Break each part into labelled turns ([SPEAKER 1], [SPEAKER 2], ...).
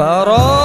[SPEAKER 1] Farah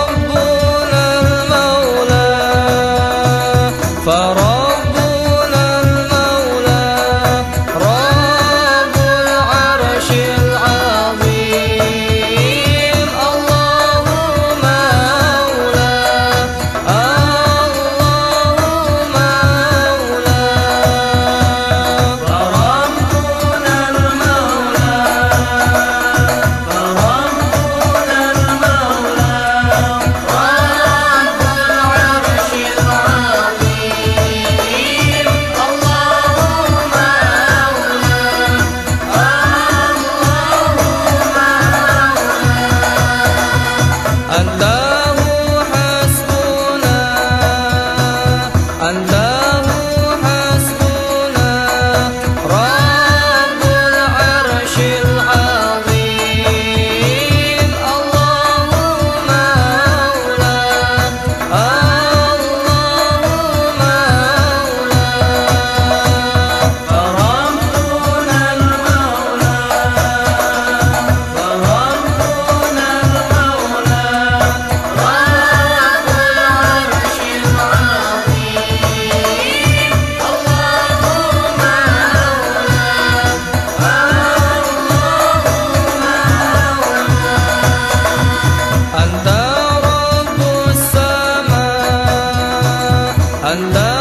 [SPEAKER 1] and love.